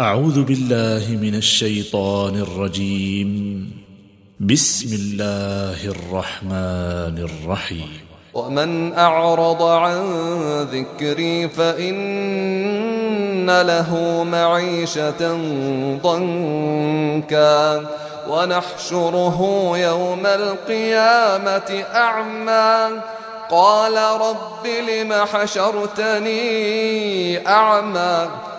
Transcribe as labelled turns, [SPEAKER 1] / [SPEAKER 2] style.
[SPEAKER 1] أعوذ بالله من الشيطان الرجيم. بسم الله الرحمن الرحيم.
[SPEAKER 2] ومن أعرض عن ذكري فإن له معيشة ضنكا. ونحشره يوم القيامة أعمى. قال رب لم حشرتني أعمى؟